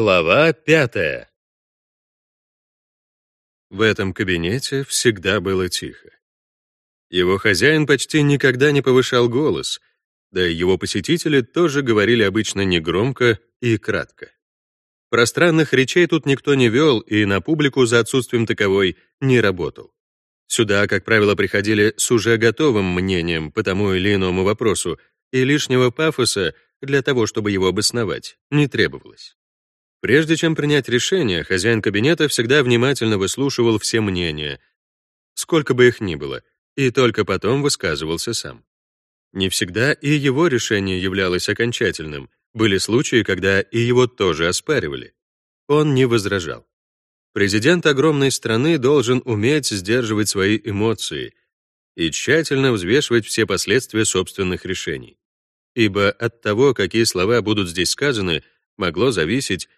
Глава пятая. В этом кабинете всегда было тихо. Его хозяин почти никогда не повышал голос, да и его посетители тоже говорили обычно негромко и кратко. Пространных речей тут никто не вел и на публику за отсутствием таковой не работал. Сюда, как правило, приходили с уже готовым мнением по тому или иному вопросу, и лишнего пафоса для того, чтобы его обосновать, не требовалось. Прежде чем принять решение, хозяин кабинета всегда внимательно выслушивал все мнения, сколько бы их ни было, и только потом высказывался сам. Не всегда и его решение являлось окончательным, были случаи, когда и его тоже оспаривали. Он не возражал. Президент огромной страны должен уметь сдерживать свои эмоции и тщательно взвешивать все последствия собственных решений. Ибо от того, какие слова будут здесь сказаны, могло зависеть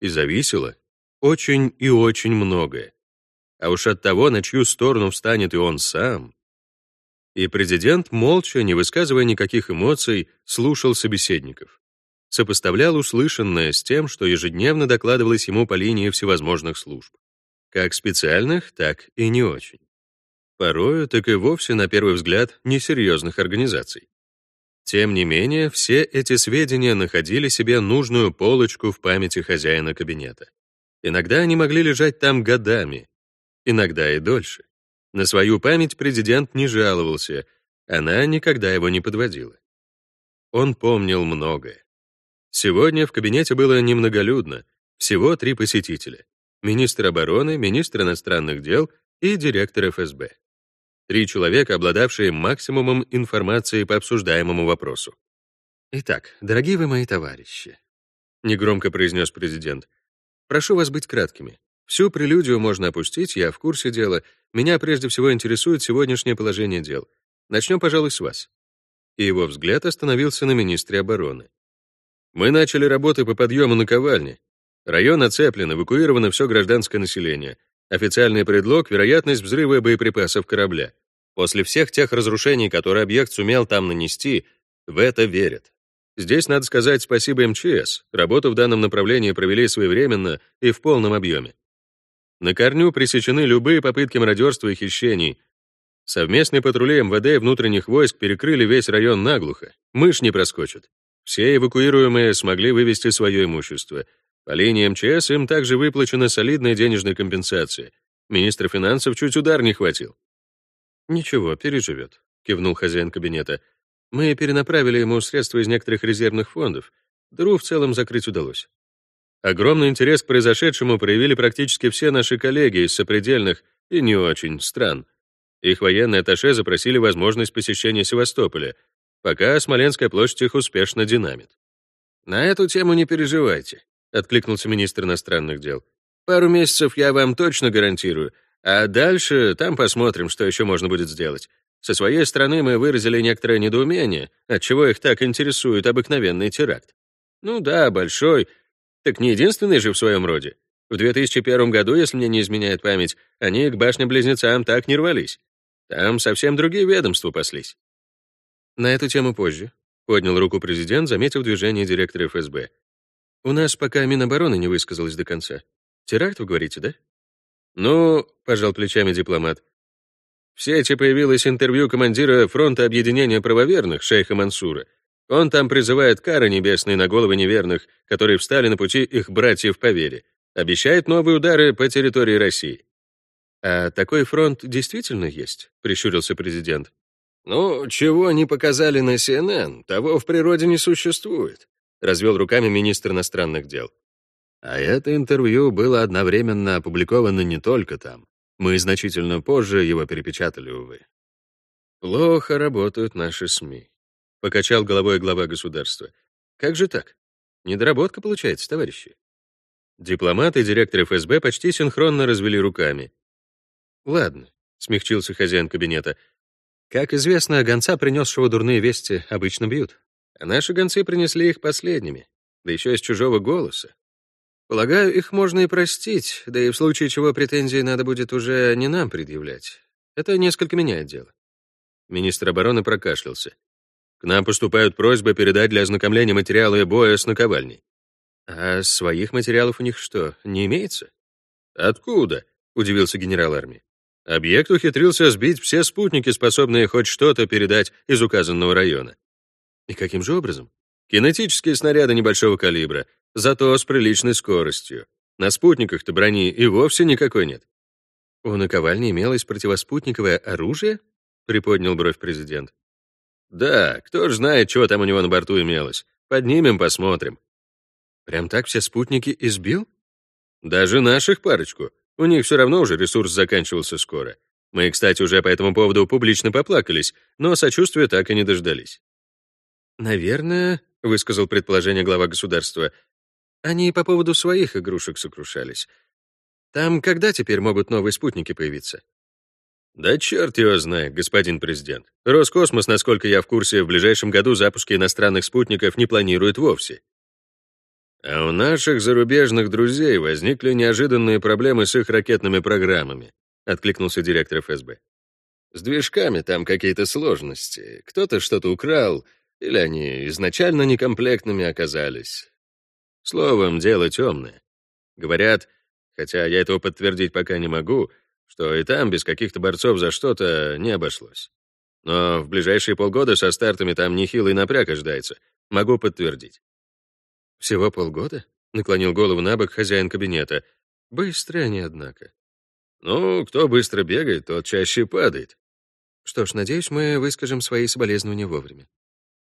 и зависело очень и очень многое. А уж от того, на чью сторону встанет и он сам. И президент, молча, не высказывая никаких эмоций, слушал собеседников. Сопоставлял услышанное с тем, что ежедневно докладывалось ему по линии всевозможных служб. Как специальных, так и не очень. Порою, так и вовсе, на первый взгляд, несерьезных организаций. Тем не менее, все эти сведения находили себе нужную полочку в памяти хозяина кабинета. Иногда они могли лежать там годами, иногда и дольше. На свою память президент не жаловался, она никогда его не подводила. Он помнил многое. Сегодня в кабинете было немноголюдно, всего три посетителя. Министр обороны, министр иностранных дел и директор ФСБ. Три человека, обладавшие максимумом информации по обсуждаемому вопросу. «Итак, дорогие вы мои товарищи», — негромко произнес президент, «прошу вас быть краткими. Всю прелюдию можно опустить, я в курсе дела. Меня прежде всего интересует сегодняшнее положение дел. Начнем, пожалуй, с вас». И его взгляд остановился на министре обороны. «Мы начали работы по подъему наковальни. Район оцеплен, эвакуировано все гражданское население. Официальный предлог — вероятность взрыва боеприпасов корабля. После всех тех разрушений, которые объект сумел там нанести, в это верят. Здесь надо сказать спасибо МЧС. Работу в данном направлении провели своевременно и в полном объеме. На корню пресечены любые попытки мародерства и хищений. Совместные патрули МВД и внутренних войск перекрыли весь район наглухо. Мышь не проскочит. Все эвакуируемые смогли вывести свое имущество — по линии МЧС им также выплачена солидная денежная компенсация. Министра финансов чуть удар не хватил. «Ничего, переживет», — кивнул хозяин кабинета. «Мы перенаправили ему средства из некоторых резервных фондов. Дыру в целом закрыть удалось». Огромный интерес к произошедшему проявили практически все наши коллеги из сопредельных и не очень стран. Их военные атташе запросили возможность посещения Севастополя, пока Смоленская площадь их успешно динамит. На эту тему не переживайте. — откликнулся министр иностранных дел. «Пару месяцев я вам точно гарантирую, а дальше там посмотрим, что еще можно будет сделать. Со своей стороны мы выразили некоторое недоумение, отчего их так интересует обыкновенный теракт. Ну да, большой, так не единственный же в своем роде. В 2001 году, если мне не изменяет память, они к башням-близнецам так не рвались. Там совсем другие ведомства паслись. На эту тему позже. Поднял руку президент, заметив движение директора ФСБ. У нас пока Минобороны не высказалась до конца. Теракт, вы говорите, да? Ну, пожал плечами дипломат. В сети появилось интервью командира фронта объединения правоверных, шейха Мансура. Он там призывает кары небесные на головы неверных, которые встали на пути их братьев по вере. Обещает новые удары по территории России. «А такой фронт действительно есть?» — прищурился президент. «Ну, чего не показали на CNN, того в природе не существует развел руками министр иностранных дел. А это интервью было одновременно опубликовано не только там. Мы значительно позже его перепечатали, увы. Плохо работают наши СМИ. Покачал головой глава государства. Как же так? Недоработка получается, товарищи. Дипломат и директор ФСБ почти синхронно развели руками. Ладно, смягчился хозяин кабинета. Как известно, гонца, принесшего дурные вести, обычно бьют. Наши гонцы принесли их последними, да еще из чужого голоса. Полагаю, их можно и простить, да и в случае чего претензии надо будет уже не нам предъявлять. Это несколько меняет дело. Министр обороны прокашлялся. К нам поступают просьбы передать для ознакомления материалы боя с наковальней. А своих материалов у них что, не имеется? Откуда? Удивился генерал армии. Объект ухитрился сбить все спутники, способные хоть что-то передать из указанного района. И каким же образом? Кинетические снаряды небольшого калибра, зато с приличной скоростью. На спутниках-то брони и вовсе никакой нет. У наковальни имелось противоспутниковое оружие? Приподнял бровь президент. Да, кто ж знает, что там у него на борту имелось. Поднимем, посмотрим. Прям так все спутники избил? Даже наших парочку. У них все равно уже ресурс заканчивался скоро. Мы, кстати, уже по этому поводу публично поплакались, но сочувствия так и не дождались. «Наверное», — высказал предположение глава государства, «они по поводу своих игрушек сокрушались. Там когда теперь могут новые спутники появиться?» «Да черт его знает, господин президент. Роскосмос, насколько я в курсе, в ближайшем году запуски иностранных спутников не планирует вовсе. А у наших зарубежных друзей возникли неожиданные проблемы с их ракетными программами, откликнулся директор ФСБ. С движками там какие-то сложности. Кто-то что-то украл, или они изначально некомплектными оказались. Словом, дело темное. Говорят, хотя я этого подтвердить пока не могу, что и там без каких-то борцов за что-то не обошлось. Но в ближайшие полгода со стартами там нехилый напряг ожидается. Могу подтвердить. «Всего полгода?» — наклонил голову на бок хозяин кабинета. «Быстро они, однако». «Ну, кто быстро бегает, тот чаще падает». «Что ж, надеюсь, мы выскажем свои соболезнования вовремя».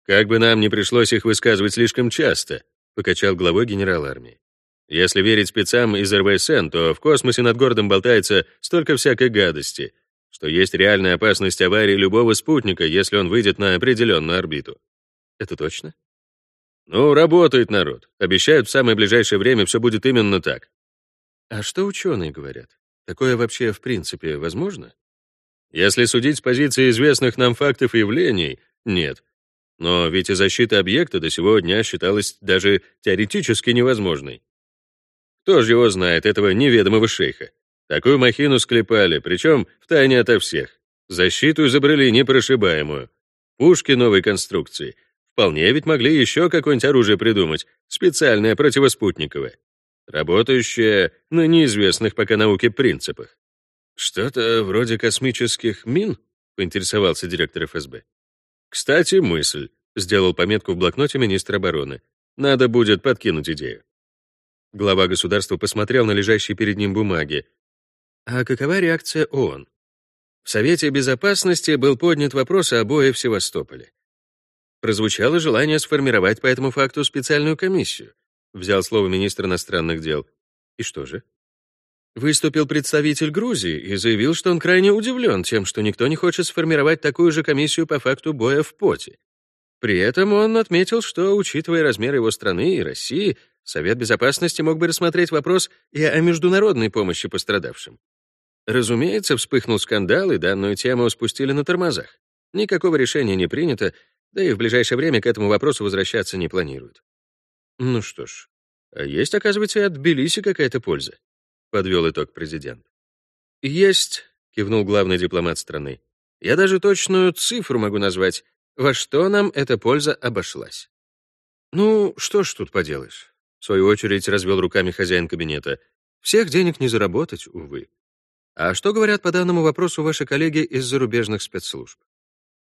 «Как бы нам не пришлось их высказывать слишком часто», — покачал головой генерал армии. «Если верить спецам из РВСН, то в космосе над городом болтается столько всякой гадости, что есть реальная опасность аварии любого спутника, если он выйдет на определенную орбиту». «Это точно?» Ну, работает народ. Обещают, в самое ближайшее время все будет именно так. А что ученые говорят? Такое вообще в принципе возможно? Если судить с позиции известных нам фактов и явлений, нет. Но ведь и защита объекта до сего дня считалась даже теоретически невозможной. Кто же его знает, этого неведомого шейха? Такую махину склепали, причем втайне ото всех. Защиту изобрели непрошибаемую. Пушки новой конструкции — Вполне ведь могли еще какое-нибудь оружие придумать, специальное противоспутниковое, работающее на неизвестных пока науке принципах. «Что-то вроде космических мин?» — поинтересовался директор ФСБ. «Кстати, мысль», — сделал пометку в блокноте министр обороны. «Надо будет подкинуть идею». Глава государства посмотрел на лежащие перед ним бумаги. А какова реакция ООН? В Совете Безопасности был поднят вопрос о бое в Севастополе. Прозвучало желание сформировать по этому факту специальную комиссию. Взял слово министр иностранных дел. И что же? Выступил представитель Грузии и заявил, что он крайне удивлен тем, что никто не хочет сформировать такую же комиссию по факту боя в поте. При этом он отметил, что, учитывая размер его страны и России, Совет Безопасности мог бы рассмотреть вопрос и о международной помощи пострадавшим. Разумеется, вспыхнул скандал, и данную тему спустили на тормозах. Никакого решения не принято, да и в ближайшее время к этому вопросу возвращаться не планируют. Ну что ж, а есть, оказывается, от Тбилиси какая-то польза, подвел итог президент. Есть, кивнул главный дипломат страны. Я даже точную цифру могу назвать, во что нам эта польза обошлась. Ну, что ж тут поделаешь? В свою очередь развел руками хозяин кабинета. Всех денег не заработать, увы. А что говорят по данному вопросу ваши коллеги из зарубежных спецслужб?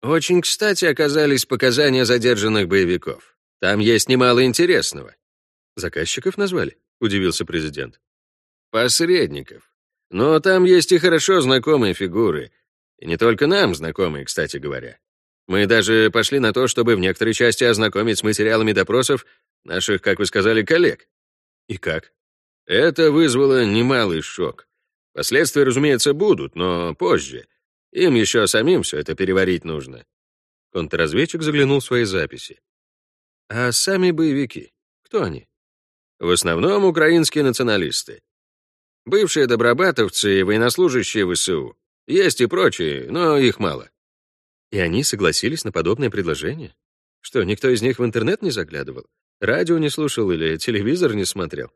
Очень кстати оказались показания задержанных боевиков. Там есть немало интересного. Заказчиков назвали? Удивился президент. Посредников. Но там есть и хорошо знакомые фигуры. И не только нам знакомые, кстати говоря. Мы даже пошли на то, чтобы в некоторой части ознакомить с материалами допросов наших, как вы сказали, коллег. И как? Это вызвало немалый шок. Последствия, разумеется, будут, но позже. Им еще самим все это переварить нужно. Контрразведчик заглянул в свои записи. А сами боевики, кто они? В основном украинские националисты. Бывшие добробатовцы и военнослужащие ВСУ. Есть и прочие, но их мало. И они согласились на подобное предложение? Что, никто из них в интернет не заглядывал? Радио не слушал или телевизор не смотрел?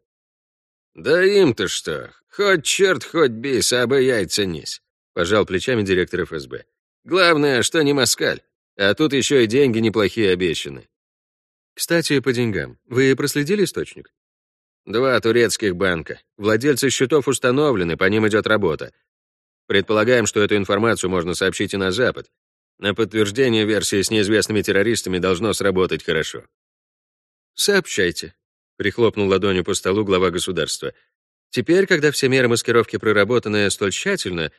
Да им-то что? Хоть черт, хоть бейся, а бы яйца несь пожал плечами директор ФСБ. Главное, что не москаль, а тут еще и деньги неплохие обещаны. Кстати, по деньгам. Вы проследили источник? Два турецких банка. Владельцы счетов установлены, по ним идет работа. Предполагаем, что эту информацию можно сообщить и на Запад. На подтверждение версии с неизвестными террористами должно сработать хорошо. «Сообщайте», — прихлопнул ладонью по столу глава государства. «Теперь, когда все меры маскировки проработаны столь тщательно,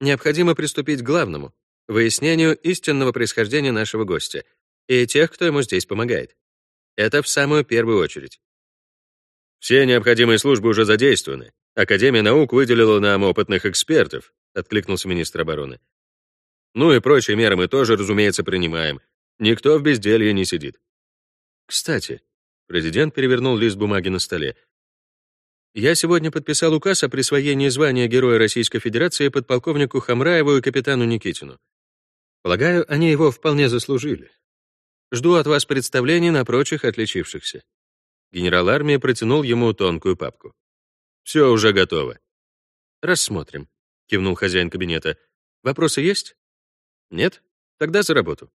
необходимо приступить к главному — выяснению истинного происхождения нашего гостя и тех, кто ему здесь помогает. Это в самую первую очередь. Все необходимые службы уже задействованы. Академия наук выделила нам опытных экспертов, откликнулся министр обороны. Ну и прочие меры мы тоже, разумеется, принимаем. Никто в безделье не сидит. Кстати, президент перевернул лист бумаги на столе. Я сегодня подписал указ о присвоении звания Героя Российской Федерации подполковнику Хамраеву и капитану Никитину. Полагаю, они его вполне заслужили. Жду от вас представлений на прочих отличившихся. Генерал армии протянул ему тонкую папку. Все уже готово. Рассмотрим, кивнул хозяин кабинета. Вопросы есть? Нет? Тогда за работу.